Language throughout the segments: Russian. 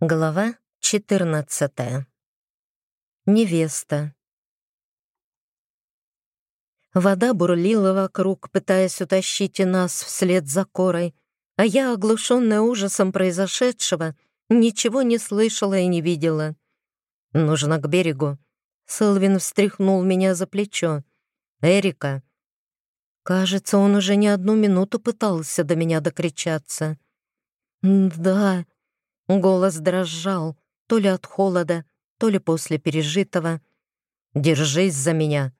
Глава 14. Невеста. Вода бурлила вокруг, пытаясь утащить и нас вслед за корой, а я, оглушенная ужасом произошедшего, ничего не слышала и не видела. «Нужно к берегу». Сэлвин встряхнул меня за плечо. «Эрика». Кажется, он уже не одну минуту пытался до меня докричаться. «Да», Голос дрожал, то ли от холода, то ли после пережитого. «Держись за меня!»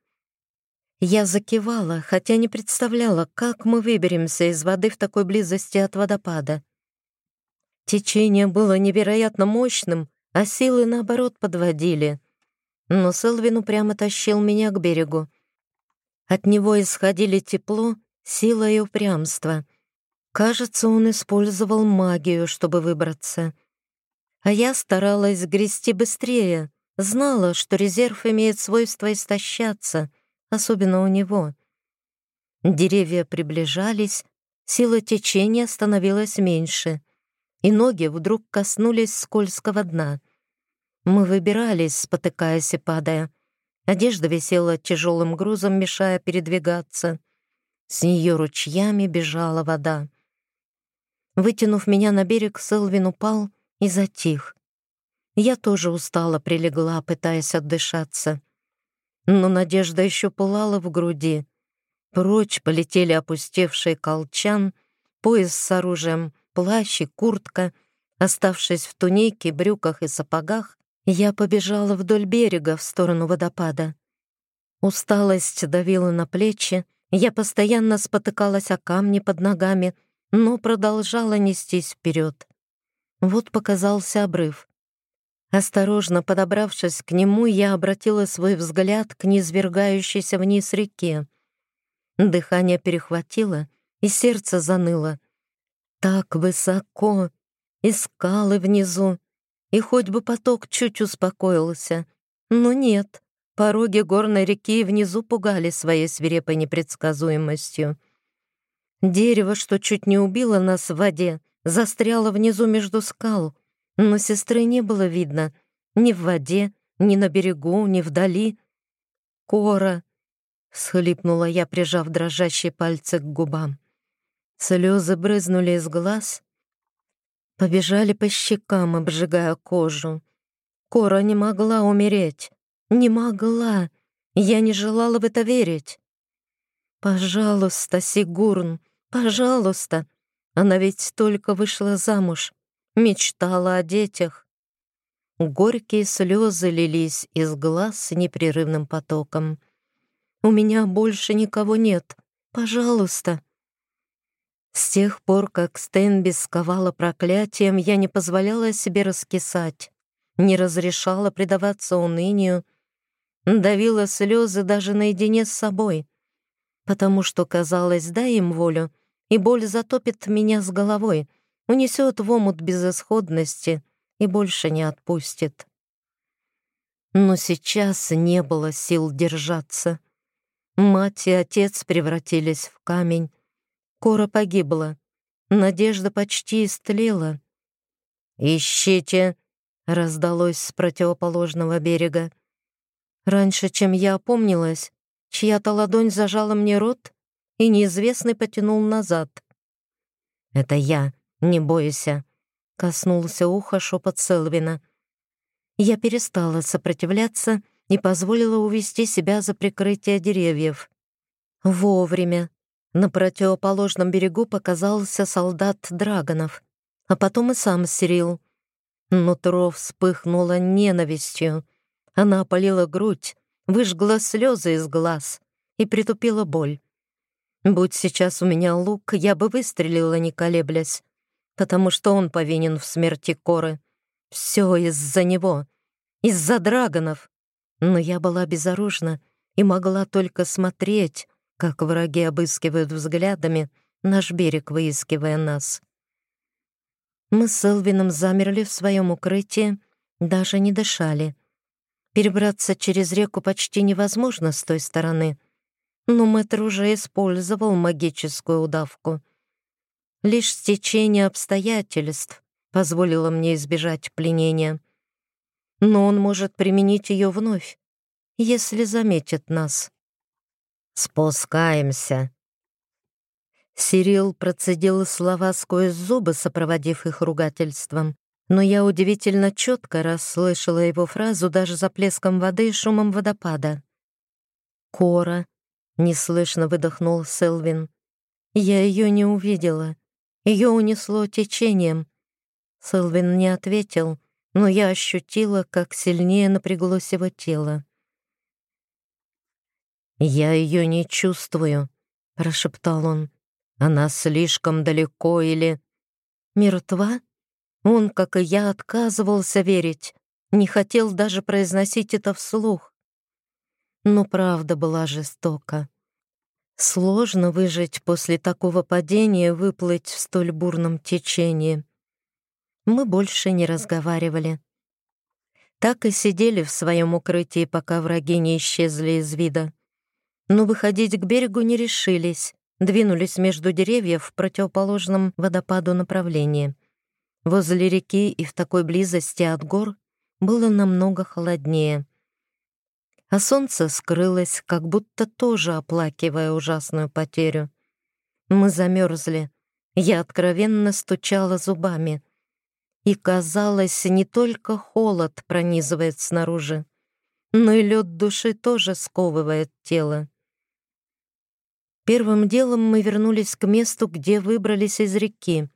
Я закивала, хотя не представляла, как мы выберемся из воды в такой близости от водопада. Течение было невероятно мощным, а силы, наоборот, подводили. Но Селвин упрямо тащил меня к берегу. От него исходили тепло, сила и упрямство. Кажется, он использовал магию, чтобы выбраться. А я старалась грести быстрее, знала, что резерв имеет свойство истощаться, особенно у него. Деревья приближались, сила течения становилась меньше, и ноги вдруг коснулись скользкого дна. Мы выбирались, спотыкаясь и падая. Одежда висела тяжелым грузом, мешая передвигаться. С нее ручьями бежала вода. Вытянув меня на берег, Селвин упал и затих. Я тоже устала, прилегла, пытаясь отдышаться. Но надежда еще пылала в груди. Прочь полетели опустевшие колчан, пояс с оружием, плащ и куртка. Оставшись в тунике, брюках и сапогах, я побежала вдоль берега в сторону водопада. Усталость давила на плечи, я постоянно спотыкалась о камни под ногами, но продолжала нестись вперед. Вот показался обрыв. Осторожно подобравшись к нему, я обратила свой взгляд к низвергающейся вниз реке. Дыхание перехватило, и сердце заныло. Так высоко, и скалы внизу, и хоть бы поток чуть успокоился. Но нет, пороги горной реки внизу пугали своей свирепой непредсказуемостью. Дерево, что чуть не убило нас в воде, застряло внизу между скал, но сестры не было видно ни в воде, ни на берегу, ни вдали. «Кора!» — схлипнула я, прижав дрожащие пальцы к губам. Слезы брызнули из глаз, побежали по щекам, обжигая кожу. Кора не могла умереть. Не могла. Я не желала в это верить. «Пожалуйста, Сигурн, Пожалуйста. Она ведь только вышла замуж, мечтала о детях. Горькие слезы лились из глаз непрерывным потоком. «У меня больше никого нет. Пожалуйста». С тех пор, как Стэнби сковала проклятием, я не позволяла себе раскисать, не разрешала предаваться унынию, давила слезы даже наедине с собой, потому что, казалось, дай им волю — и боль затопит меня с головой, унесет в омут безысходности и больше не отпустит. Но сейчас не было сил держаться. Мать и отец превратились в камень. Кора погибла. Надежда почти истлела. «Ищите!» — раздалось с противоположного берега. Раньше, чем я опомнилась, чья-то ладонь зажала мне рот и неизвестный потянул назад. «Это я, не бойся», — коснулся уха шепот Селвина. Я перестала сопротивляться и позволила увести себя за прикрытие деревьев. Вовремя. На противоположном берегу показался солдат Драгонов, а потом и сам Сирил. Нутро вспыхнуло ненавистью. Она опалила грудь, выжгла слезы из глаз и притупила боль. Будь сейчас у меня лук, я бы выстрелила, не колеблясь, потому что он повинен в смерти Коры. Все из-за него, из-за драгонов. Но я была безоружна и могла только смотреть, как враги обыскивают взглядами наш берег, выискивая нас. Мы с Элвином замерли в своем укрытии, даже не дышали. Перебраться через реку почти невозможно с той стороны — но мэтр уже использовал магическую удавку. Лишь стечение обстоятельств позволила мне избежать пленения. Но он может применить ее вновь, если заметит нас. «Спускаемся!» Сирил процедил слова сквозь зубы, сопроводив их ругательством. Но я удивительно четко расслышала его фразу даже за плеском воды и шумом водопада. «Кора!» — неслышно выдохнул Селвин. «Я ее не увидела. Ее унесло течением». Селвин не ответил, но я ощутила, как сильнее напряглось его тело. «Я ее не чувствую», — прошептал он. «Она слишком далеко или...» «Мертва?» Он, как и я, отказывался верить, не хотел даже произносить это вслух. Но правда была жестока. Сложно выжить после такого падения, выплыть в столь бурном течении. Мы больше не разговаривали. Так и сидели в своем укрытии, пока враги не исчезли из вида. Но выходить к берегу не решились, двинулись между деревьев в противоположном водопаду направлении. Возле реки и в такой близости от гор было намного холоднее. А солнце скрылось, как будто тоже оплакивая ужасную потерю. Мы замерзли. Я откровенно стучала зубами — и, казалось, не только холод пронизывает снаружи, но и лед души тоже сковывает тело. Первым делом мы вернулись к месту, где выбрались из реки.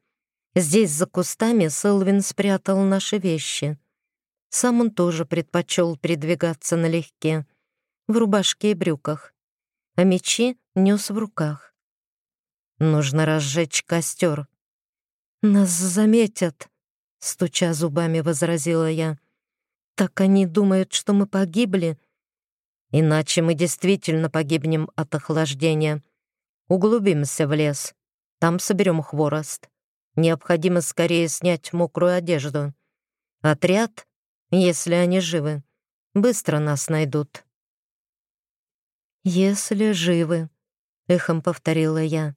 Здесь за кустами Селвин спрятал наши вещи. Сам он тоже предпочел передвигаться налегке, в рубашке и брюках, а мечи нес в руках. Нужно разжечь костер. Нас заметят, стуча зубами, возразила я. Так они думают, что мы погибли. Иначе мы действительно погибнем от охлаждения. Углубимся в лес. Там соберем хворост. Необходимо скорее снять мокрую одежду. Отряд, если они живы, быстро нас найдут. «Если живы», — эхом повторила я.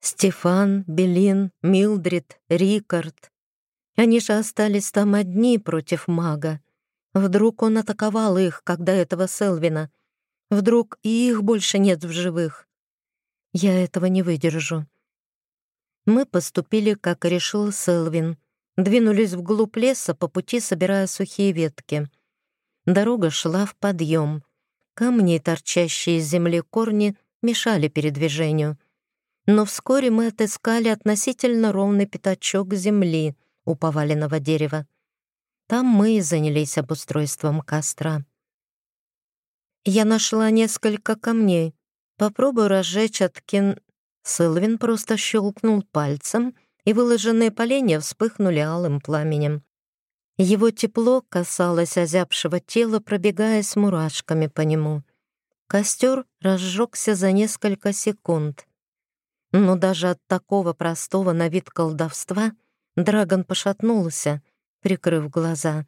Стефан, Белин, Милдрид, Рикард. Они же остались там одни против мага. Вдруг он атаковал их, когда этого Селвина. Вдруг и их больше нет в живых. Я этого не выдержу. Мы поступили, как решил Селвин. Двинулись вглубь леса, по пути собирая сухие ветки. Дорога шла в подъем. Камни, торчащие из земли корни, мешали передвижению — но вскоре мы отыскали относительно ровный пятачок земли у поваленного дерева. Там мы и занялись обустройством костра. Я нашла несколько камней. Попробую разжечь Аткин. Сэлвин просто щелкнул пальцем, и выложенные поленья вспыхнули алым пламенем. Его тепло касалось озябшего тела, пробегая с мурашками по нему. Костер разжегся за несколько секунд. Но даже от такого простого на вид колдовства Драгон пошатнулся, прикрыв глаза.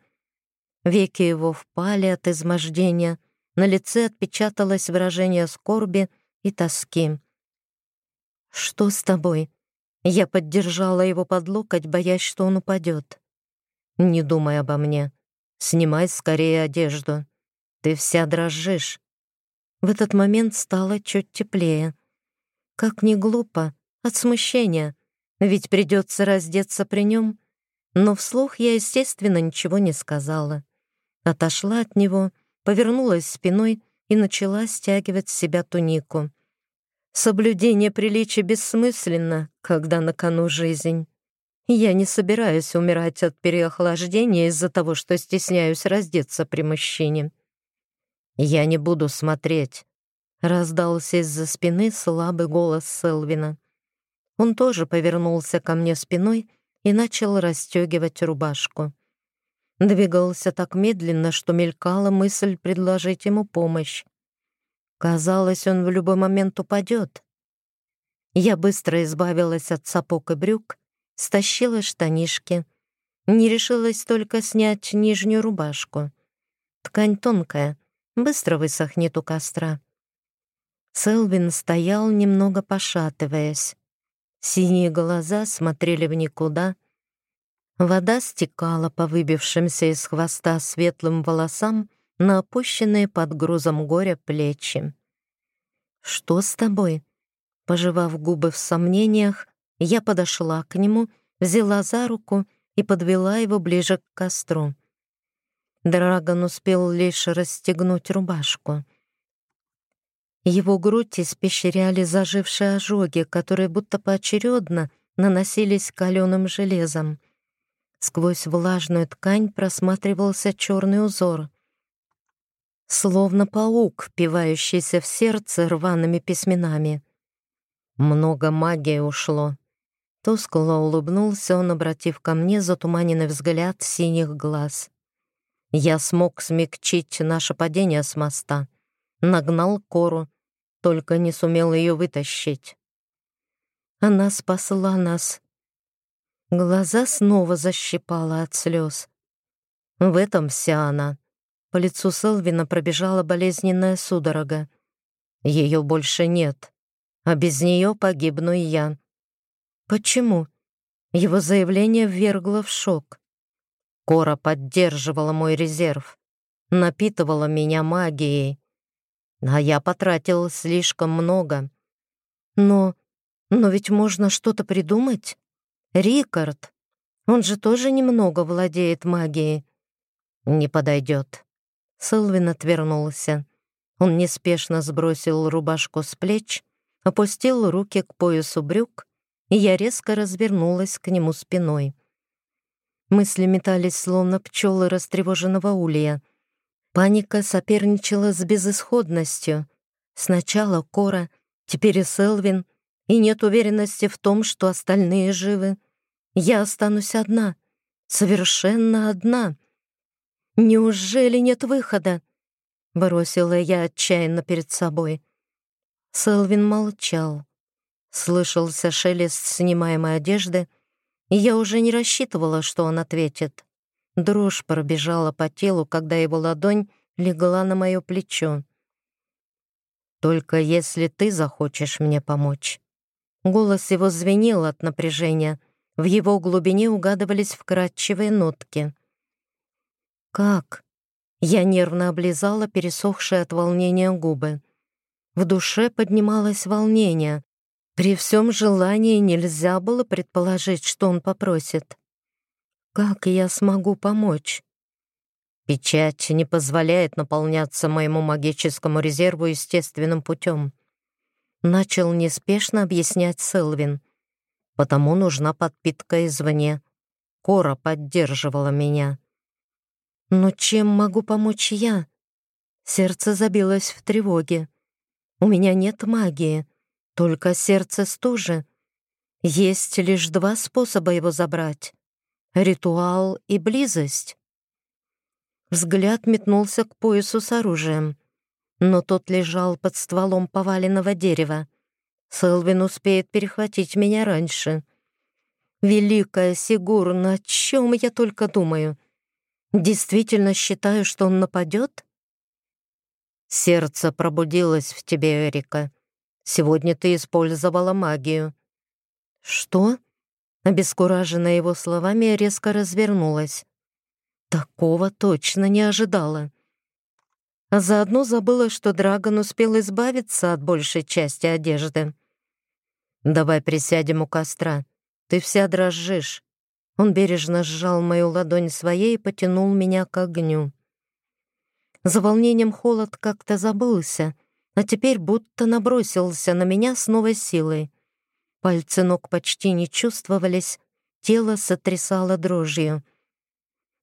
Веки его впали от измождения, на лице отпечаталось выражение скорби и тоски. «Что с тобой?» Я поддержала его под локоть, боясь, что он упадет. «Не думай обо мне. Снимай скорее одежду. Ты вся дрожишь». В этот момент стало чуть теплее. Как не глупо, от смущения, ведь придется раздеться при нем. Но вслух я, естественно, ничего не сказала. Отошла от него, повернулась спиной и начала стягивать с себя тунику. Соблюдение приличия бессмысленно, когда на кону жизнь. Я не собираюсь умирать от переохлаждения из-за того, что стесняюсь раздеться при мужчине. Я не буду смотреть. Раздался из-за спины слабый голос Селвина. Он тоже повернулся ко мне спиной и начал расстегивать рубашку. Двигался так медленно, что мелькала мысль предложить ему помощь. Казалось, он в любой момент упадет. Я быстро избавилась от сапог и брюк, стащила штанишки. Не решилась только снять нижнюю рубашку. Ткань тонкая, быстро высохнет у костра. Селвин стоял, немного пошатываясь. Синие глаза смотрели в никуда, Вода стекала по выбившимся из хвоста светлым волосам на опущенные под грузом горя плечи. «Что с тобой?» Пожевав губы в сомнениях, я подошла к нему, взяла за руку и подвела его ближе к костру. Драгон успел лишь расстегнуть рубашку. Его грудь испещряли зажившие ожоги, которые будто поочередно наносились каленым железом. Сквозь влажную ткань просматривался черный узор. Словно паук, впивающийся в сердце рваными письменами. Много магии ушло. Тускло улыбнулся он, обратив ко мне затуманенный взгляд синих глаз. Я смог смягчить наше падение с моста. Нагнал кору, только не сумел ее вытащить. Она спасла нас Глаза снова защипала от слез. В этом вся она. По лицу Селвина пробежала болезненная судорога. Ее больше нет, а без нее погибну и я. Почему? Его заявление ввергло в шок. Кора поддерживала мой резерв, напитывала меня магией. А я потратил слишком много. Но... но ведь можно что-то придумать? Рикард. Он же тоже немного владеет магией. Не подойдет. Сэлвин отвернулся. Он неспешно сбросил рубашку с плеч, опустил руки к поясу брюк, и я резко развернулась к нему спиной. Мысли метались, словно пчелы растревоженного улья. Паника соперничала с безысходностью. Сначала Кора, теперь и Селвин — и нет уверенности в том, что остальные живы. Я останусь одна, совершенно одна. Неужели нет выхода? Бросила я отчаянно перед собой. Селвин молчал. Слышался шелест снимаемой одежды, и я уже не рассчитывала, что он ответит. Дрожь пробежала по телу, когда его ладонь легла на мое плечо. «Только если ты захочешь мне помочь». Голос его звенел от напряжения. В его глубине угадывались вкрадчивые нотки. «Как?» Я нервно облизала пересохшие от волнения губы. В душе поднималось волнение. При всем желании нельзя было предположить, что он попросит. «Как я смогу помочь?» Печать не позволяет наполняться моему магическому резерву естественным путем. Начал неспешно объяснять Селвин. Потому нужна подпитка извне. Кора поддерживала меня. Но чем могу помочь я? Сердце забилось в тревоге. У меня нет магии, только сердце стужи. Есть лишь два способа его забрать — ритуал и близость. Взгляд метнулся к поясу с оружием но тот лежал под стволом поваленного дерева. Селвин успеет перехватить меня раньше. Великая Сигурна, о чем я только думаю? Действительно считаю, что он нападет? Сердце пробудилось в тебе, Эрика. Сегодня ты использовала магию. Что? Обескураженная его словами, резко развернулась. Такого точно не ожидала а заодно забыла, что Драгон успел избавиться от большей части одежды. «Давай присядем у костра. Ты вся дрожишь». Он бережно сжал мою ладонь своей и потянул меня к огню. За волнением холод как-то забылся, а теперь будто набросился на меня с новой силой. Пальцы ног почти не чувствовались, тело сотрясало дрожью.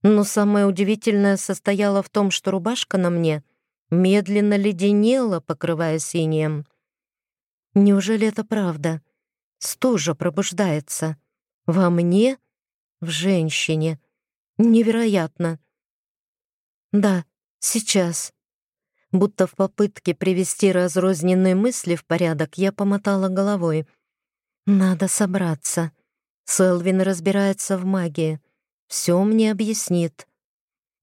Но самое удивительное состояло в том, что рубашка на мне — медленно леденела, покрывая синим. Неужели это правда? Стужа пробуждается. Во мне? В женщине. Невероятно. Да, сейчас. Будто в попытке привести разрозненные мысли в порядок, я помотала головой. Надо собраться. Селвин разбирается в магии. Все мне объяснит.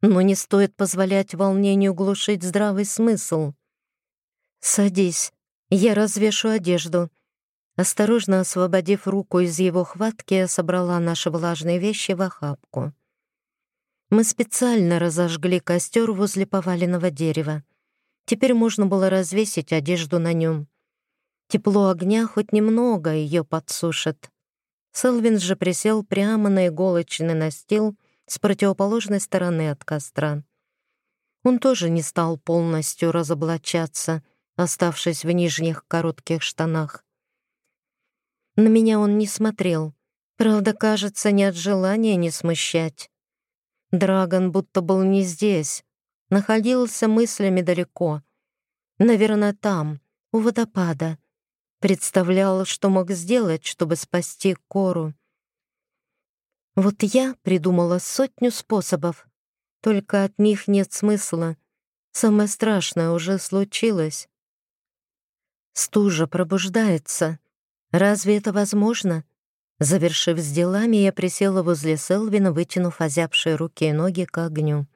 Но не стоит позволять волнению глушить здравый смысл. «Садись, я развешу одежду». Осторожно освободив руку из его хватки, собрала наши влажные вещи в охапку. Мы специально разожгли костер возле поваленного дерева. Теперь можно было развесить одежду на нем. Тепло огня хоть немного ее подсушит. Селвин же присел прямо на иголочный настил с противоположной стороны от костра. Он тоже не стал полностью разоблачаться, оставшись в нижних коротких штанах. На меня он не смотрел, правда, кажется, не от желания не смущать. Драгон будто был не здесь, находился мыслями далеко. Наверное, там, у водопада. Представлял, что мог сделать, чтобы спасти Кору. Вот я придумала сотню способов, только от них нет смысла. Самое страшное уже случилось. Стужа пробуждается. Разве это возможно? Завершив с делами, я присела возле Селвина, вытянув озябшие руки и ноги к огню.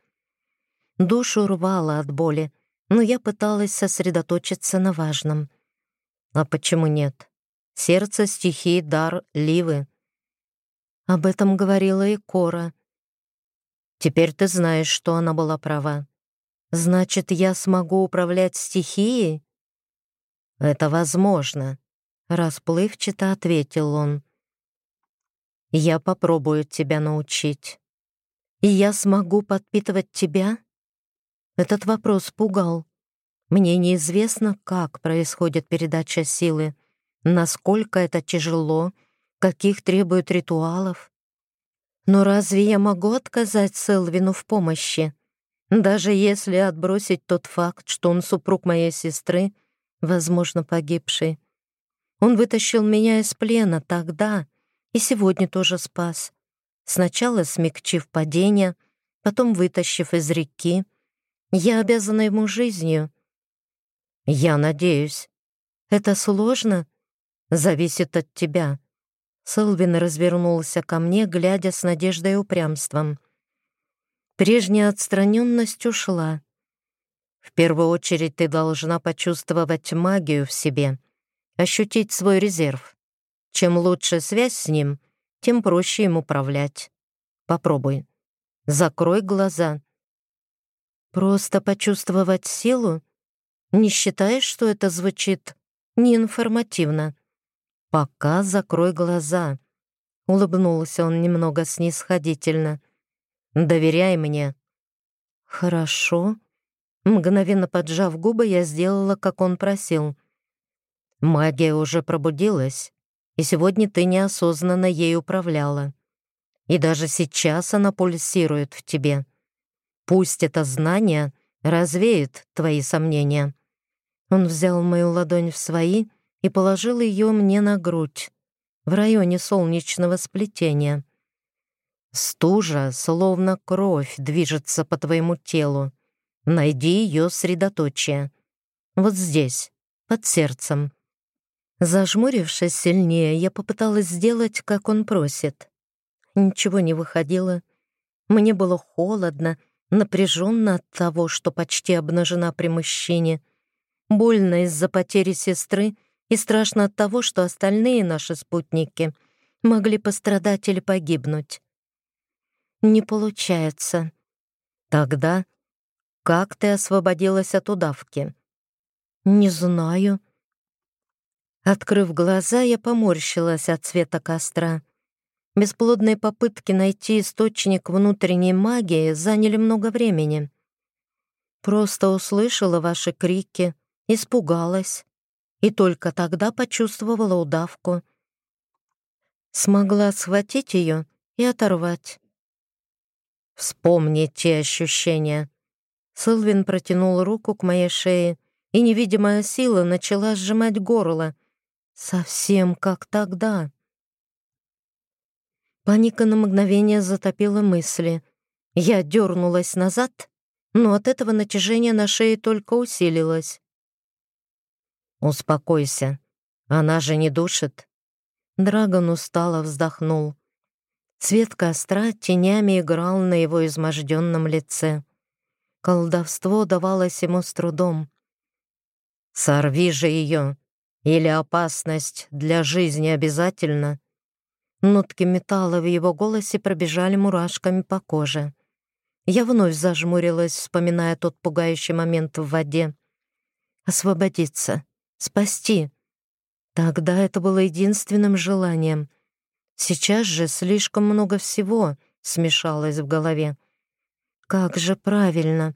Душу рвало от боли, но я пыталась сосредоточиться на важном. А почему нет? Сердце стихии — дар Ливы. Об этом говорила и Кора. Теперь ты знаешь, что она была права. Значит, я смогу управлять стихией? Это возможно, расплывчато ответил он. Я попробую тебя научить. И я смогу подпитывать тебя? Этот вопрос пугал. Мне неизвестно, как происходит передача силы, насколько это тяжело, каких требует ритуалов. Но разве я могу отказать Селвину в помощи? Даже если отбросить тот факт, что он супруг моей сестры, возможно, погибший. Он вытащил меня из плена тогда и сегодня тоже спас. Сначала смягчив падение, потом вытащив из реки. Я обязана ему жизнью. Я надеюсь. Это сложно? Зависит от тебя. Селвин развернулся ко мне, глядя с надеждой и упрямством. Прежняя отстраненность ушла. В первую очередь ты должна почувствовать магию в себе, ощутить свой резерв. Чем лучше связь с ним, тем проще им управлять. Попробуй. Закрой глаза. Просто почувствовать силу? Не считаешь, что это звучит неинформативно? «Пока закрой глаза», — улыбнулся он немного снисходительно. «Доверяй мне». «Хорошо». Мгновенно поджав губы, я сделала, как он просил. «Магия уже пробудилась, и сегодня ты неосознанно ей управляла. И даже сейчас она пульсирует в тебе. Пусть это знание развеет твои сомнения». Он взял мою ладонь в свои — и положил ее мне на грудь, в районе солнечного сплетения. Стужа, словно кровь, движется по твоему телу. Найди ее средоточие. Вот здесь, под сердцем. Зажмурившись сильнее, я попыталась сделать, как он просит. Ничего не выходило. Мне было холодно, напряженно от того, что почти обнажена при мужчине. Больно из-за потери сестры — и страшно от того, что остальные наши спутники могли пострадать или погибнуть. Не получается. Тогда как ты освободилась от удавки? Не знаю. Открыв глаза, я поморщилась от цвета костра. Бесплодные попытки найти источник внутренней магии заняли много времени. Просто услышала ваши крики, испугалась и только тогда почувствовала удавку. Смогла схватить ее и оторвать. Вспомни те ощущения. Сылвин протянул руку к моей шее, и невидимая сила начала сжимать горло. Совсем как тогда. Паника на мгновение затопила мысли. Я дернулась назад, но от этого натяжение на шее только усилилось. «Успокойся. Она же не душит». Драгон устало вздохнул. Цвет костра тенями играл на его изможденном лице. Колдовство давалось ему с трудом. «Сорви же ее! Или опасность для жизни обязательно? Нотки металла в его голосе пробежали мурашками по коже. Я вновь зажмурилась, вспоминая тот пугающий момент в воде. Освободиться, спасти. Тогда это было единственным желанием. Сейчас же слишком много всего смешалось в голове. Как же правильно.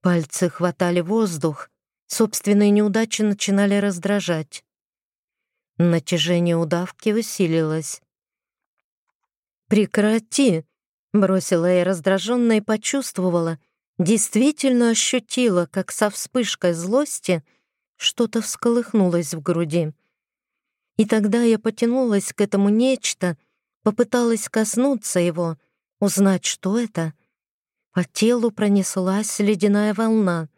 Пальцы хватали воздух, собственные неудачи начинали раздражать. Натяжение удавки усилилось. «Прекрати!» — бросила я раздраженно и почувствовала, действительно ощутила, как со вспышкой злости что-то всколыхнулось в груди. И тогда я потянулась к этому нечто, попыталась коснуться его, узнать, что это. По телу пронеслась ледяная волна.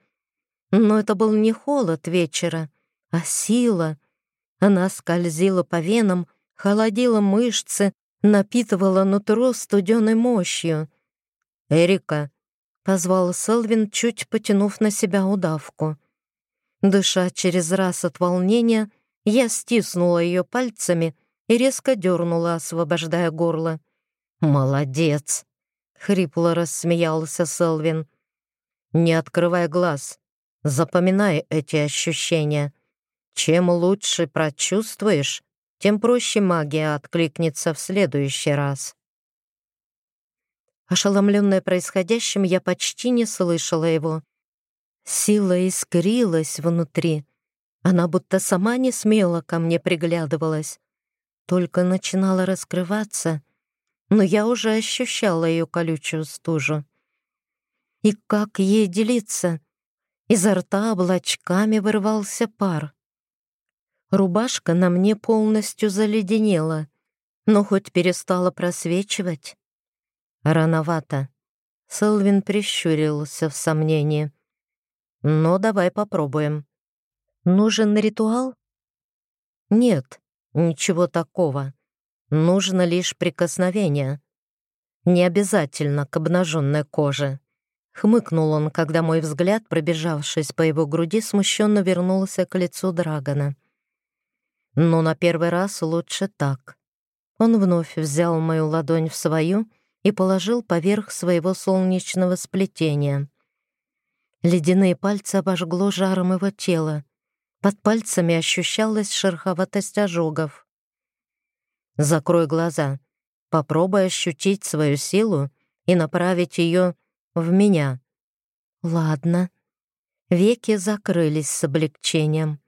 Но это был не холод вечера, а сила. Она скользила по венам, холодила мышцы, напитывала нутро студеной мощью. «Эрика!» — позвал Селвин, чуть потянув на себя удавку. Дыша через раз от волнения, я стиснула ее пальцами и резко дернула, освобождая горло. «Молодец!» — хрипло рассмеялся Селвин. «Не открывай глаз. Запоминай эти ощущения. Чем лучше прочувствуешь, тем проще магия откликнется в следующий раз. Ошеломленная происходящим, я почти не слышала его. Сила искрилась внутри. Она будто сама не смело ко мне приглядывалась. Только начинала раскрываться, но я уже ощущала ее колючую стужу. И как ей делиться? Изо рта облачками вырвался пар. Рубашка на мне полностью заледенела, но хоть перестала просвечивать. Рановато. Селвин прищурился в сомнении. «Но давай попробуем. Нужен ритуал?» «Нет, ничего такого. Нужно лишь прикосновение. Не обязательно к обнаженной коже». Хмыкнул он, когда мой взгляд, пробежавшись по его груди, смущенно вернулся к лицу Драгона. Но на первый раз лучше так. Он вновь взял мою ладонь в свою и положил поверх своего солнечного сплетения. Ледяные пальцы обожгло жаром его тела. Под пальцами ощущалась шероховатость ожогов. Закрой глаза. Попробуй ощутить свою силу и направить ее в меня. Ладно. Веки закрылись с облегчением.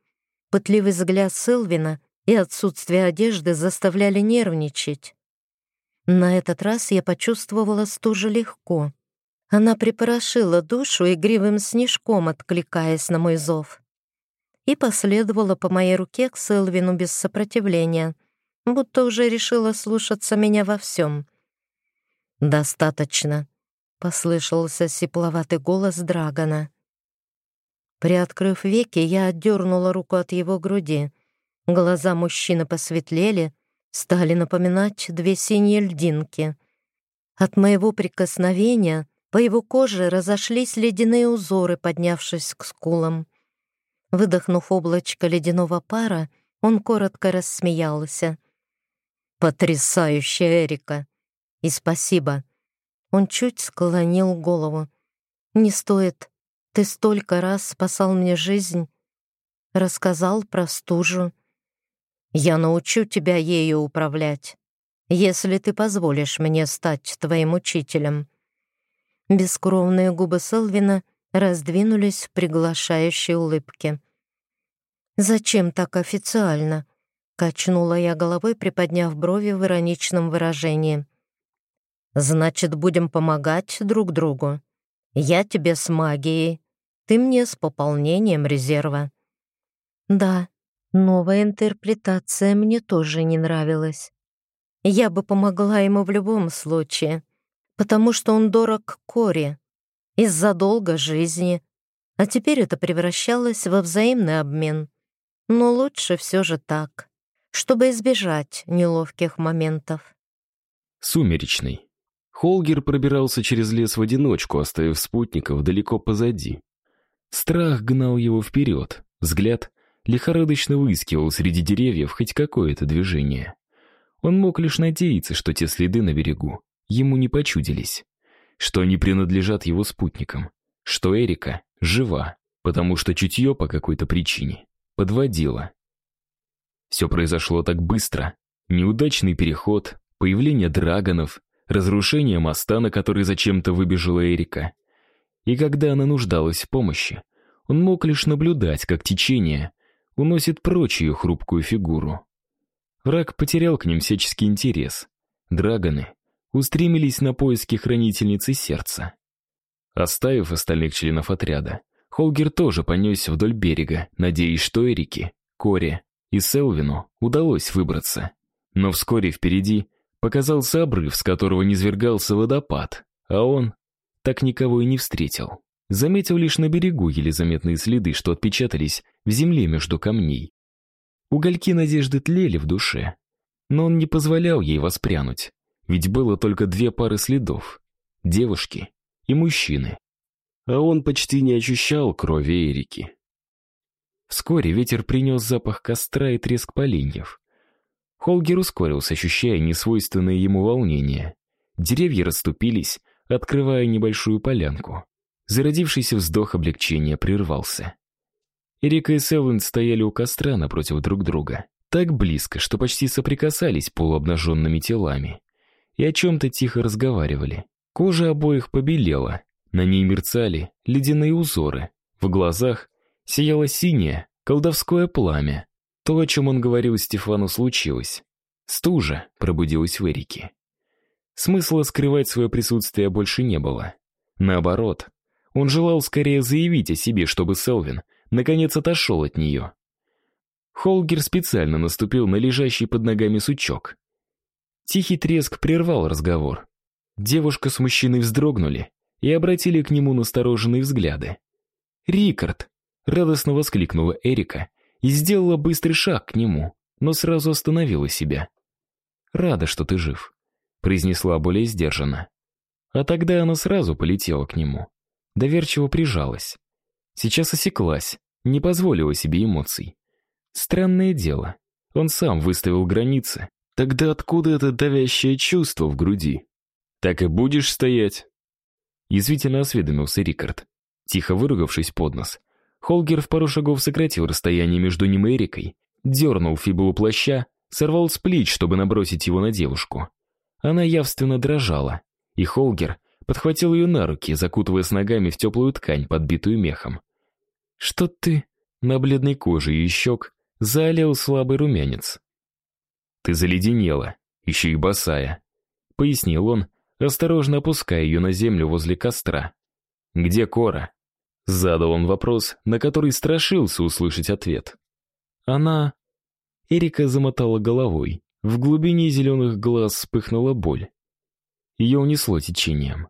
Пытливый взгляд Сылвина и отсутствие одежды заставляли нервничать. На этот раз я почувствовала стужу легко. Она припорошила душу игривым снежком, откликаясь на мой зов. И последовала по моей руке к Сэлвину без сопротивления, будто уже решила слушаться меня во всем. «Достаточно», — послышался сипловатый голос Драгона. Приоткрыв веки, я отдернула руку от его груди. Глаза мужчины посветлели, стали напоминать две синие льдинки. От моего прикосновения по его коже разошлись ледяные узоры, поднявшись к скулам. Выдохнув облачко ледяного пара, он коротко рассмеялся. «Потрясающая Эрика! И спасибо!» Он чуть склонил голову. «Не стоит. Ты столько раз спасал мне жизнь, рассказал про стужу. Я научу тебя ею управлять, если ты позволишь мне стать твоим учителем». Бескровные губы Селвина раздвинулись в приглашающей улыбке. «Зачем так официально?» — качнула я головой, приподняв брови в ироничном выражении. «Значит, будем помогать друг другу», я тебе с магией, ты мне с пополнением резерва». Да, новая интерпретация мне тоже не нравилась. Я бы помогла ему в любом случае, потому что он дорог Коре из-за долга жизни, а теперь это превращалось во взаимный обмен. Но лучше все же так, чтобы избежать неловких моментов. Сумеречный. Холгер пробирался через лес в одиночку, оставив спутников далеко позади. Страх гнал его вперед, взгляд лихорадочно выискивал среди деревьев хоть какое-то движение. Он мог лишь надеяться, что те следы на берегу ему не почудились, что они принадлежат его спутникам, что Эрика жива, потому что чутье по какой-то причине подводило. Все произошло так быстро. Неудачный переход, появление драгонов, разрушение моста, на который зачем-то выбежала Эрика. И когда она нуждалась в помощи, он мог лишь наблюдать, как течение уносит прочь ее хрупкую фигуру. Враг потерял к ним всяческий интерес. Драгоны устремились на поиски хранительницы сердца. Оставив остальных членов отряда, Холгер тоже понесся вдоль берега, надеясь, что Эрике, Коре и Селвину удалось выбраться. Но вскоре впереди показался обрыв, с которого низвергался водопад, а он так никого и не встретил. Заметил лишь на берегу еле заметные следы, что отпечатались в земле между камней. Угольки надежды тлели в душе, но он не позволял ей воспрянуть, ведь было только две пары следов — девушки и мужчины. А он почти не ощущал крови Эрики. Вскоре ветер принес запах костра и треск поленьев. Холгер ускорился, ощущая несвойственное ему волнение. Деревья расступились, открывая небольшую полянку. Зародившийся вздох облегчения прервался. Эрика и Селвин стояли у костра напротив друг друга, так близко, что почти соприкасались полуобнаженными телами, и о чем-то тихо разговаривали. Кожа обоих побелела, на ней мерцали ледяные узоры, в глазах сияло синее, колдовское пламя. То, о чем он говорил Стефану, случилось. Стужа пробудилась в Эрике. Смысла скрывать свое присутствие больше не было. Наоборот, он желал скорее заявить о себе, чтобы Селвин наконец отошел от нее. Холгер специально наступил на лежащий под ногами сучок. Тихий треск прервал разговор. Девушка с мужчиной вздрогнули и обратили к нему настороженные взгляды. «Рикард!» — радостно воскликнула Эрика и сделала быстрый шаг к нему, но сразу остановила себя. «Рада, что ты жив», — произнесла более сдержанно. А тогда она сразу полетела к нему доверчиво прижалась. Сейчас осеклась, не позволила себе эмоций. Странное дело. Он сам выставил границы. Тогда откуда это давящее чувство в груди? Так и будешь стоять? Язвительно осведомился Рикард. Тихо выругавшись под нос, Холгер в пару шагов сократил расстояние между ним и Эрикой, дернул фибулу плаща, сорвал с плеч, чтобы набросить его на девушку. Она явственно дрожала, и Холгер подхватил ее на руки, закутывая с ногами в теплую ткань, подбитую мехом. «Что ты?» На бледной коже и щек залил слабый румянец. «Ты заледенела, еще и босая», — пояснил он, осторожно опуская ее на землю возле костра. «Где Кора?» Задал он вопрос, на который страшился услышать ответ. «Она...» Эрика замотала головой. В глубине зеленых глаз вспыхнула боль. Ее унесло течением.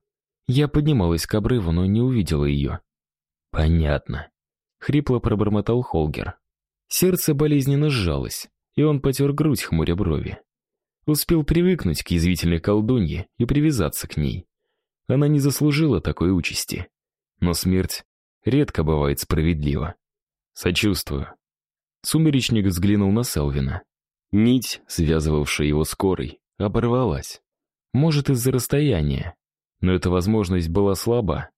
Я поднималась к обрыву, но не увидела ее. «Понятно», — хрипло пробормотал Холгер. Сердце болезненно сжалось, и он потер грудь, хмуря брови. Успел привыкнуть к язвительной колдунье и привязаться к ней. Она не заслужила такой участи. Но смерть редко бывает справедлива. Сочувствую. Сумеречник взглянул на Селвина. Нить, связывавшая его с Корой, оборвалась. Может, из-за расстояния, но эта возможность была слаба.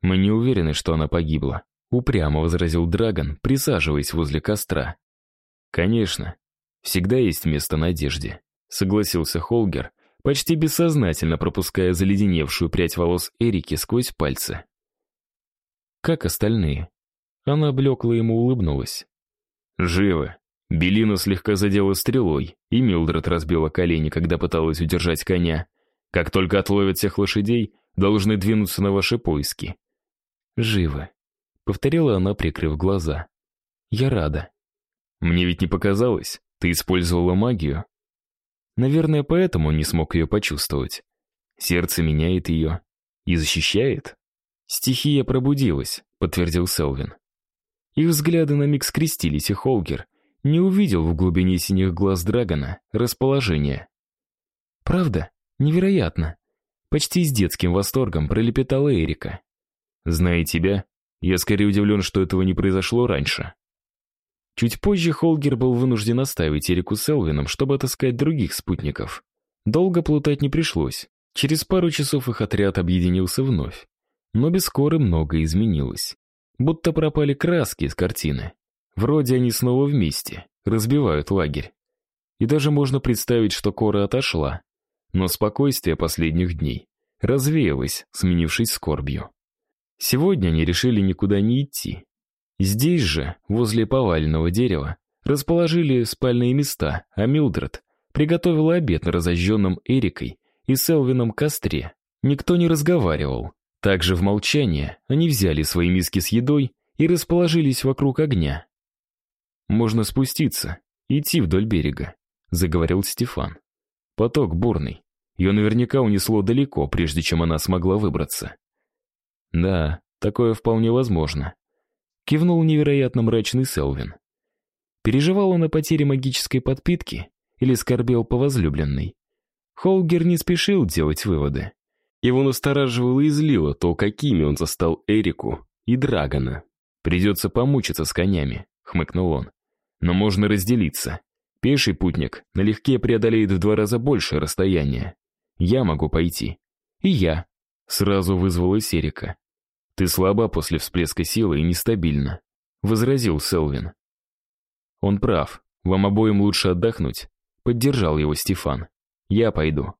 Мы не уверены, что она погибла, упрямо возразил Драгон, присаживаясь возле костра. Конечно, всегда есть место надежде, согласился Холгер, почти бессознательно пропуская заледеневшую прядь волос Эрики сквозь пальцы. Как остальные? Она блекла ему улыбнулась. Живы. Белина слегка задела стрелой, и Милдред разбила колени, когда пыталась удержать коня. Как только отловят всех лошадей, должны двинуться на ваши поиски. Живы, повторила она, прикрыв глаза. Я рада. Мне ведь не показалось, ты использовала магию. Наверное, поэтому не смог ее почувствовать. Сердце меняет ее и защищает. Стихия пробудилась, подтвердил Селвин. Их взгляды на миг скрестились, и Холгер не увидел в глубине синих глаз Драгона расположения. Правда? Невероятно. Почти с детским восторгом пролепетала Эрика. Зная тебя, я скорее удивлен, что этого не произошло раньше. Чуть позже Холгер был вынужден оставить Эрику с Элвином, чтобы отыскать других спутников. Долго плутать не пришлось. Через пару часов их отряд объединился вновь. Но без скоры многое изменилось. Будто пропали краски из картины. Вроде они снова вместе, разбивают лагерь. И даже можно представить, что Кора отошла. Но спокойствие последних дней развеялось, сменившись скорбью. Сегодня они решили никуда не идти. Здесь же, возле поваленного дерева, расположили спальные места, а Милдред приготовила обед на разожженном Эрикой и Селвином костре. Никто не разговаривал. Также в молчании они взяли свои миски с едой и расположились вокруг огня. «Можно спуститься, идти вдоль берега», — заговорил Стефан. «Поток бурный. Ее наверняка унесло далеко, прежде чем она смогла выбраться». «Да, такое вполне возможно», — кивнул невероятно мрачный Селвин. Переживал он о потере магической подпитки или скорбел по возлюбленной? Холгер не спешил делать выводы. Его настораживало и злило то, какими он застал Эрику и Драгона. «Придется помучиться с конями», — хмыкнул он. «Но можно разделиться. Пеший путник налегке преодолеет в два раза большее расстояние. Я могу пойти. И я», — сразу вызвалась Эрика. «Ты слаба после всплеска силы и нестабильна», — возразил Селвин. «Он прав. Вам обоим лучше отдохнуть», — поддержал его Стефан. «Я пойду».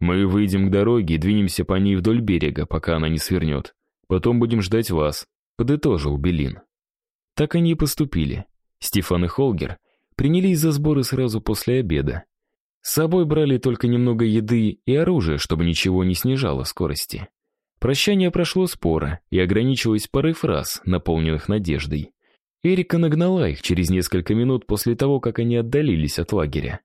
«Мы выйдем к дороге и двинемся по ней вдоль берега, пока она не свернет. Потом будем ждать вас», — подытожил Белин. Так они и поступили. Стефан и Холгер принялись за сборы сразу после обеда. С собой брали только немного еды и оружия, чтобы ничего не снижало скорости. Прощание прошло споро и ограничилось парой фраз, наполненных надеждой. Эрика нагнала их через несколько минут после того, как они отдалились от лагеря.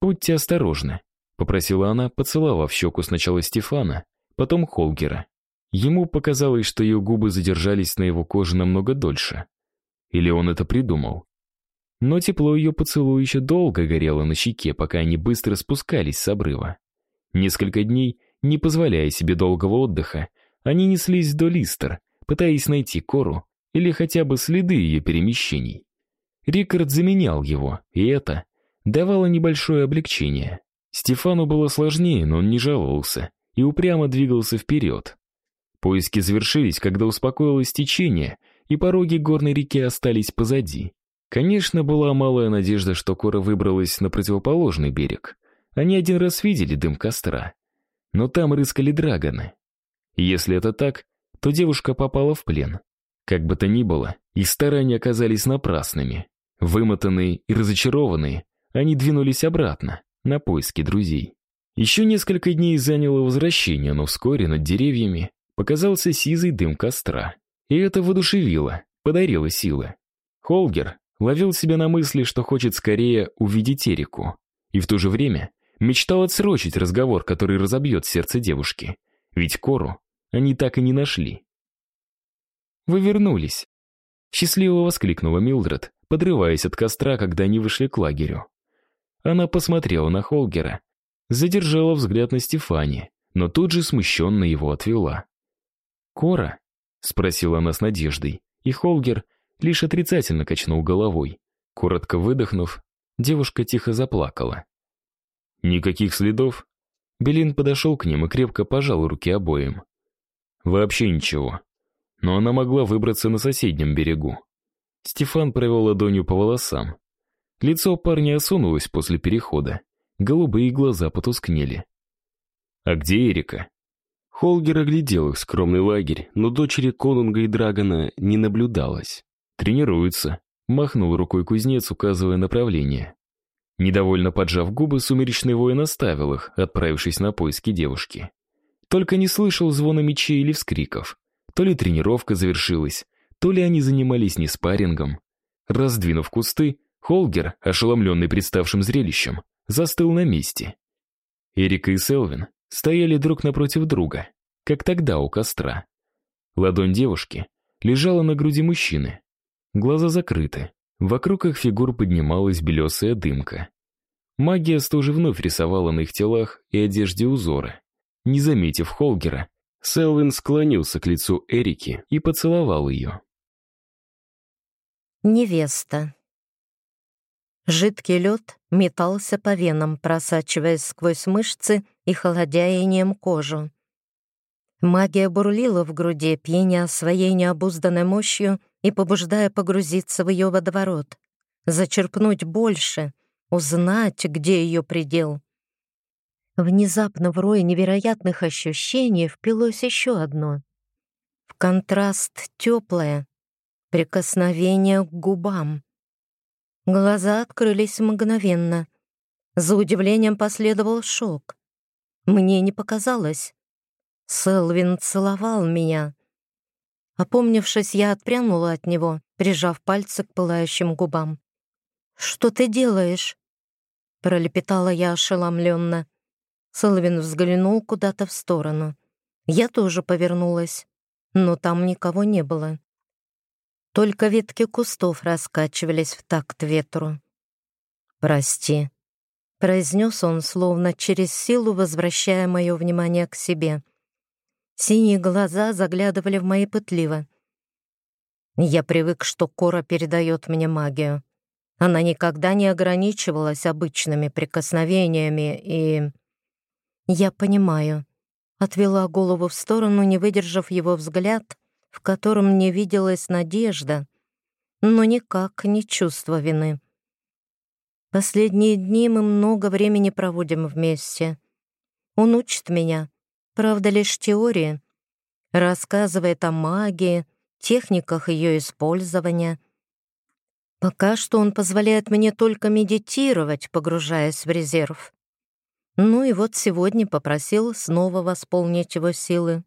«Будьте осторожны», — попросила она, поцеловав щеку сначала Стефана, потом Холгера. Ему показалось, что ее губы задержались на его коже намного дольше. Или он это придумал? Но тепло ее поцелуя еще долго горело на щеке, пока они быстро спускались с обрыва. Несколько дней не позволяя себе долгого отдыха, они неслись до Листер, пытаясь найти Кору или хотя бы следы ее перемещений. Рикард заменял его, и это давало небольшое облегчение. Стефану было сложнее, но он не жаловался и упрямо двигался вперед. Поиски завершились, когда успокоилось течение, и пороги горной реки остались позади. Конечно, была малая надежда, что Кора выбралась на противоположный берег. Они один раз видели дым костра но там рыскали драгоны. Если это так, то девушка попала в плен. Как бы то ни было, их старания оказались напрасными. Вымотанные и разочарованные, они двинулись обратно, на поиски друзей. Еще несколько дней заняло возвращение, но вскоре над деревьями показался сизый дым костра. И это воодушевило, подарило силы. Холгер ловил себя на мысли, что хочет скорее увидеть Эрику. И в то же время Мечтал отсрочить разговор, который разобьет сердце девушки. Ведь Кору они так и не нашли. «Вы вернулись!» Счастливо воскликнула Милдред, подрываясь от костра, когда они вышли к лагерю. Она посмотрела на Холгера, задержала взгляд на Стефани, но тут же смущенно его отвела. «Кора?» — спросила она с надеждой, и Холгер лишь отрицательно качнул головой. Коротко выдохнув, девушка тихо заплакала. Никаких следов? Белин подошел к ним и крепко пожал руки обоим. Вообще ничего. Но она могла выбраться на соседнем берегу. Стефан провел ладонью по волосам. Лицо парня осунулось после перехода. Голубые глаза потускнели. «А где Эрика?» Холгер оглядел их скромный лагерь, но дочери Конунга и Драгона не наблюдалось. «Тренируются», — махнул рукой кузнец, указывая направление. Недовольно поджав губы, сумеречный воин оставил их, отправившись на поиски девушки. Только не слышал звона мечей или вскриков. То ли тренировка завершилась, то ли они занимались не спаррингом. Раздвинув кусты, Холгер, ошеломленный представшим зрелищем, застыл на месте. Эрика и Селвин стояли друг напротив друга, как тогда у костра. Ладонь девушки лежала на груди мужчины. Глаза закрыты, Вокруг их фигур поднималась белесая дымка. Магия тоже вновь рисовала на их телах и одежде узоры. Не заметив Холгера, Селвин склонился к лицу Эрики и поцеловал ее. Невеста. Жидкий лед метался по венам, просачиваясь сквозь мышцы и холодя инеем кожу. Магия бурлила в груди, пьяня своей необузданной мощью и побуждая погрузиться в ее водоворот, зачерпнуть больше, узнать, где ее предел. Внезапно в рой невероятных ощущений впилось еще одно. В контраст теплое, прикосновение к губам. Глаза открылись мгновенно. За удивлением последовал шок. Мне не показалось. Селвин целовал меня. Опомнившись, я отпрянула от него, прижав пальцы к пылающим губам. «Что ты делаешь?» Пролепетала я ошеломленно. Селвин взглянул куда-то в сторону. Я тоже повернулась, но там никого не было. Только ветки кустов раскачивались в такт ветру. «Прости», — произнес он, словно через силу возвращая мое внимание к себе. Синие глаза заглядывали в мои пытливо. Я привык, что Кора передает мне магию. Она никогда не ограничивалась обычными прикосновениями и... Я понимаю. Отвела голову в сторону, не выдержав его взгляд, в котором мне виделась надежда, но никак не чувство вины. Последние дни мы много времени проводим вместе. Он учит меня, правда, лишь теории, рассказывает о магии, техниках ее использования. Пока что он позволяет мне только медитировать, погружаясь в резерв. Ну и вот сегодня попросил снова восполнить его силы.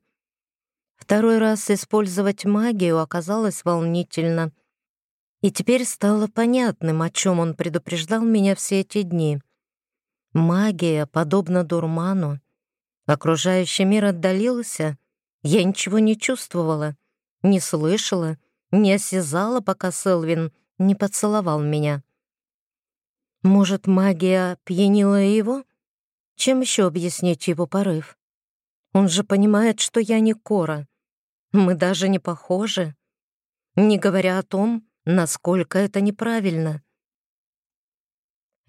Второй раз использовать магию оказалось волнительно. И теперь стало понятным, о чем он предупреждал меня все эти дни. Магия подобна дурману. Окружающий мир отдалился. Я ничего не чувствовала, не слышала, не осязала, пока Селвин не поцеловал меня. Может, магия пьянила его? Чем еще объяснить его порыв? Он же понимает, что я не Кора. Мы даже не похожи. Не говоря о том, насколько это неправильно.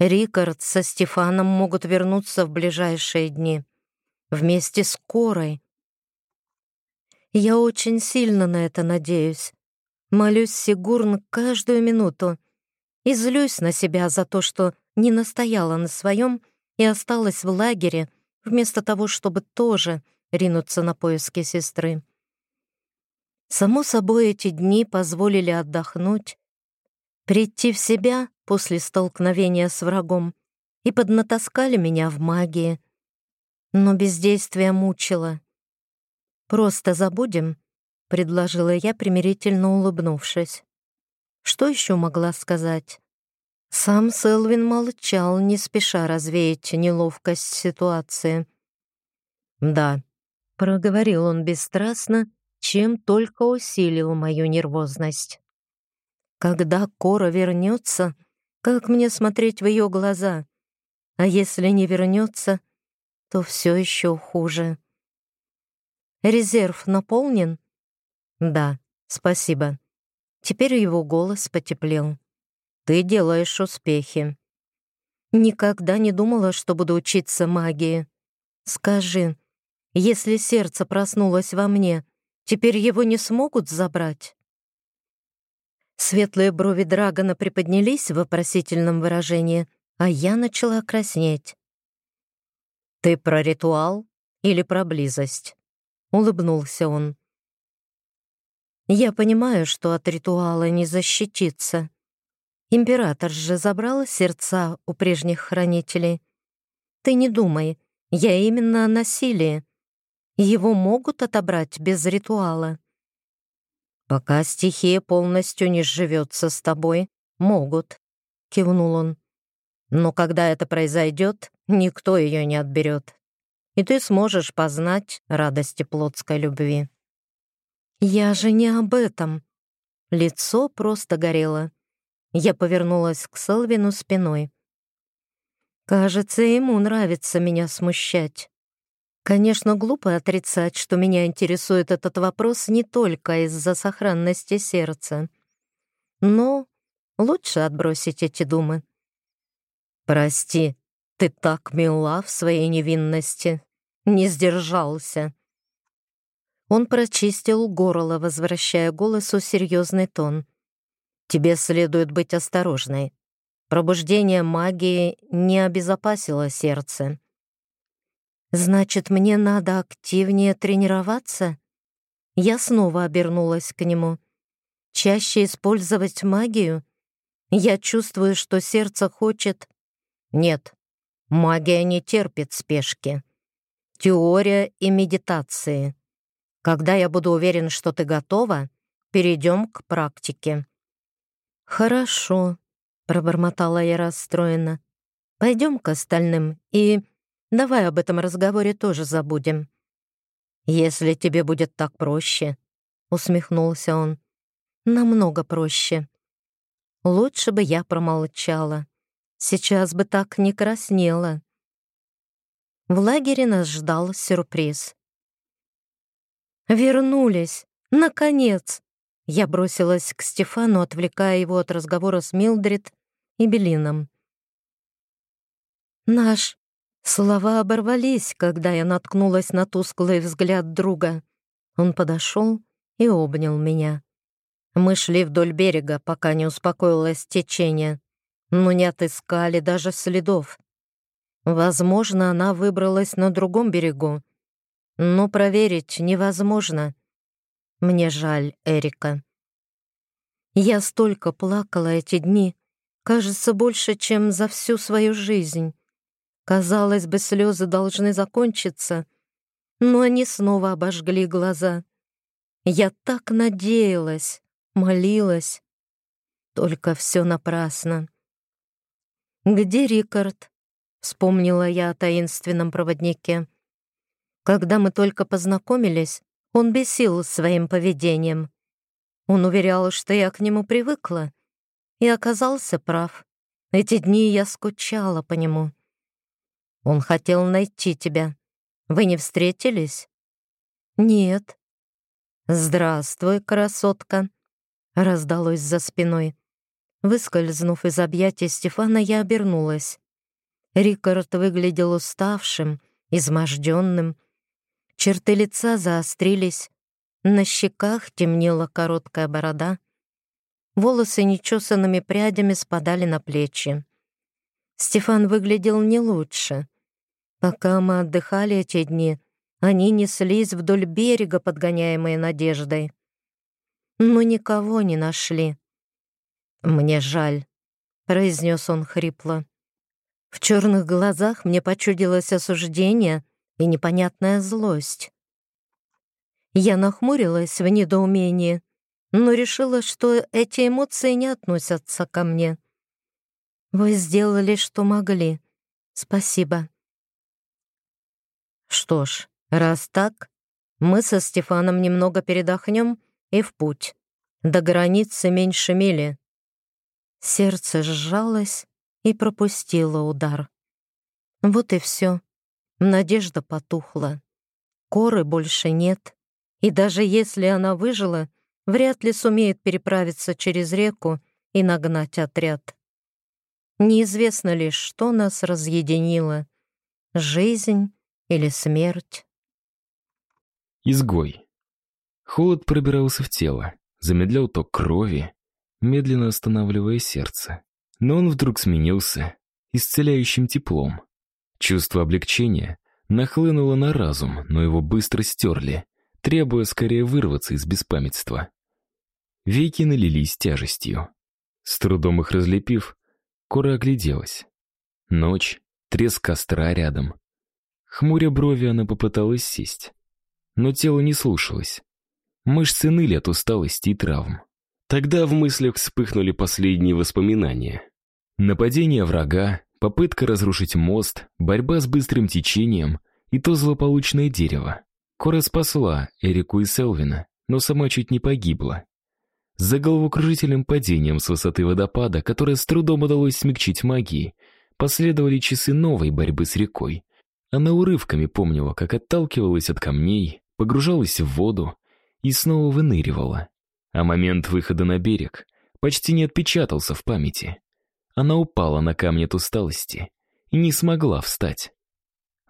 Рикард со Стефаном могут вернуться в ближайшие дни. Вместе с Корой. Я очень сильно на это надеюсь. Молюсь Сигурн каждую минуту и злюсь на себя за то, что не настояла на своем и осталась в лагере, вместо того, чтобы тоже ринуться на поиски сестры. Само собой, эти дни позволили отдохнуть, прийти в себя после столкновения с врагом и поднатаскали меня в магии. Но бездействие мучило. «Просто забудем», — предложила я, примирительно улыбнувшись. Что еще могла сказать? Сам Селвин молчал, не спеша развеять неловкость ситуации. «Да», — проговорил он бесстрастно, чем только усилил мою нервозность. «Когда Кора вернется, как мне смотреть в ее глаза? А если не вернется, то все еще хуже». «Резерв наполнен?» «Да, спасибо». Теперь его голос потеплел. Ты делаешь успехи. Никогда не думала, что буду учиться магии. Скажи, если сердце проснулось во мне, теперь его не смогут забрать? Светлые брови Драгона приподнялись в вопросительном выражении, а я начала краснеть. «Ты про ритуал или про близость?» — улыбнулся он. «Я понимаю, что от ритуала не защититься. Император же забрал сердца у прежних хранителей. Ты не думай, я именно о насилии. Его могут отобрать без ритуала. Пока стихия полностью не сживется с тобой, могут, кивнул он. Но когда это произойдет, никто ее не отберет. И ты сможешь познать радости плотской любви. Я же не об этом. Лицо просто горело. Я повернулась к Селвину спиной. Кажется, ему нравится меня смущать. Конечно, глупо отрицать, что меня интересует этот вопрос не только из-за сохранности сердца. Но лучше отбросить эти думы. «Прости, ты так мила в своей невинности. Не сдержался». Он прочистил горло, возвращая голосу серьезный тон. «Тебе следует быть осторожной. Пробуждение магии не обезопасило сердце. Значит, мне надо активнее тренироваться? Я снова обернулась к нему. Чаще использовать магию? Я чувствую, что сердце хочет... Нет, магия не терпит спешки. Теория и медитации. Когда я буду уверен, что ты готова, перейдем к практике. Хорошо, пробормотала я расстроенно. Пойдем к остальным и давай об этом разговоре тоже забудем. Если тебе будет так проще, усмехнулся он. Намного проще. Лучше бы я промолчала. Сейчас бы так не краснела. В лагере нас ждал сюрприз. «Вернулись! Наконец!» Я бросилась к Стефану, отвлекая его от разговора с Милдрид и Белином. «Наш...» Слова оборвались, когда я наткнулась на тусклый взгляд друга. Он подошел и обнял меня. Мы шли вдоль берега, пока не успокоилось течение, но не отыскали даже следов. Возможно, она выбралась на другом берегу, но проверить невозможно. Мне жаль Эрика. Я столько плакала эти дни, кажется, больше, чем за всю свою жизнь. Казалось бы, слезы должны закончиться, но они снова обожгли глаза. Я так надеялась, молилась. Только все напрасно. «Где Рикард?» — вспомнила я о таинственном проводнике. Когда мы только познакомились, он бесил своим поведением. Он уверял, что я к нему привыкла, и оказался прав. Эти дни я скучала по нему. Он хотел найти тебя. Вы не встретились? Нет. Здравствуй, красотка, раздалось за спиной. Выскользнув из объятий Стефана, я обернулась. Рикард выглядел уставшим, изможденным, Черты лица заострились, на щеках темнела короткая борода, волосы нечесанными прядями спадали на плечи. Стефан выглядел не лучше. Пока мы отдыхали эти дни, они неслись вдоль берега, подгоняемые надеждой. Но никого не нашли. «Мне жаль», — произнес он хрипло. В черных глазах мне почудилось осуждение — и непонятная злость. Я нахмурилась в недоумении, но решила, что эти эмоции не относятся ко мне. Вы сделали, что могли. Спасибо. Что ж, раз так, мы со Стефаном немного передохнем и в путь. До границы меньше мили. Сердце сжалось и пропустило удар. Вот и все. Надежда потухла. Коры больше нет. И даже если она выжила, вряд ли сумеет переправиться через реку и нагнать отряд. Неизвестно лишь, что нас разъединило — жизнь или смерть. Изгой. Холод пробирался в тело, замедлял ток крови, медленно останавливая сердце. Но он вдруг сменился исцеляющим теплом. Чувство облегчения нахлынуло на разум, но его быстро стерли, требуя скорее вырваться из беспамятства. Веки налились тяжестью. С трудом их разлепив, Кора огляделась. Ночь, треск костра рядом. Хмуря брови, она попыталась сесть. Но тело не слушалось. Мышцы ныли от усталости и травм. Тогда в мыслях вспыхнули последние воспоминания. Нападение врага, Попытка разрушить мост, борьба с быстрым течением и то злополучное дерево. Кора спасла Эрику и Селвина, но сама чуть не погибла. За головокружительным падением с высоты водопада, которое с трудом удалось смягчить магией, последовали часы новой борьбы с рекой. Она урывками помнила, как отталкивалась от камней, погружалась в воду и снова выныривала. А момент выхода на берег почти не отпечатался в памяти. Она упала на камни от усталости и не смогла встать.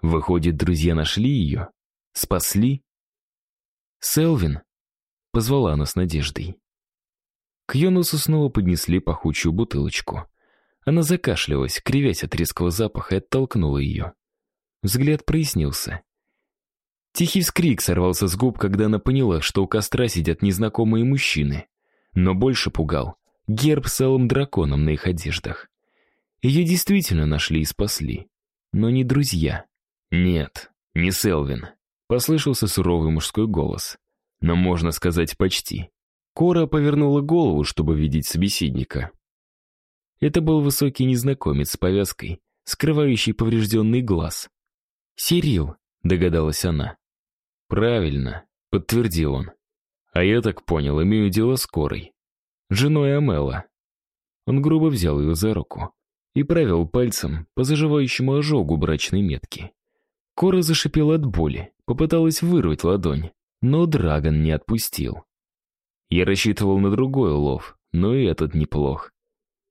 Выходит, друзья нашли ее? Спасли? «Селвин!» — позвала она с надеждой. К Йонусу снова поднесли пахучую бутылочку. Она закашлялась, кривясь от резкого запаха, и оттолкнула ее. Взгляд прояснился. Тихий вскрик сорвался с губ, когда она поняла, что у костра сидят незнакомые мужчины. Но больше пугал герб с алым драконом на их одеждах. Ее действительно нашли и спасли. Но не друзья. Нет, не Селвин. Послышался суровый мужской голос. Но можно сказать почти. Кора повернула голову, чтобы видеть собеседника. Это был высокий незнакомец с повязкой, скрывающий поврежденный глаз. «Сирил», — догадалась она. «Правильно», — подтвердил он. «А я так понял, имею дело с Корой. Женой Амела». Он грубо взял ее за руку и провел пальцем по заживающему ожогу брачной метки. Кора зашипела от боли, попыталась вырвать ладонь, но Драгон не отпустил. Я рассчитывал на другой улов, но и этот неплох.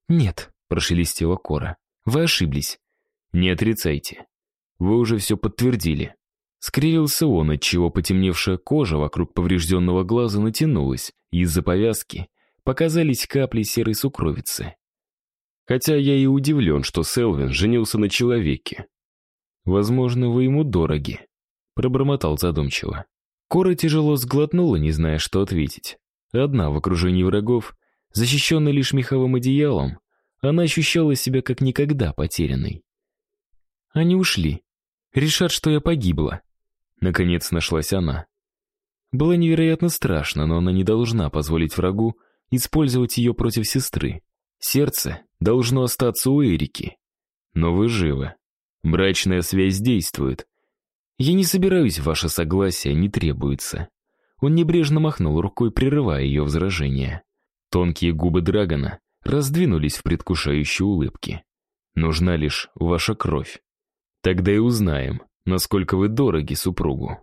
«Нет», — прошелестела Кора, — «вы ошиблись». «Не отрицайте. Вы уже все подтвердили». Скривился он, отчего потемневшая кожа вокруг поврежденного глаза натянулась, и из-за повязки показались капли серой сукровицы. Хотя я и удивлен, что Селвин женился на человеке. «Возможно, вы ему дороги», — пробормотал задумчиво. Кора тяжело сглотнула, не зная, что ответить. Одна в окружении врагов, защищенная лишь меховым одеялом, она ощущала себя как никогда потерянной. Они ушли. Решат, что я погибла. Наконец нашлась она. Было невероятно страшно, но она не должна позволить врагу использовать ее против сестры. Сердце должно остаться у Эрики. Но вы живы. Брачная связь действует. Я не собираюсь, ваше согласие не требуется. Он небрежно махнул рукой, прерывая ее возражение. Тонкие губы Драгона раздвинулись в предвкушающей улыбке. Нужна лишь ваша кровь. Тогда и узнаем, насколько вы дороги супругу.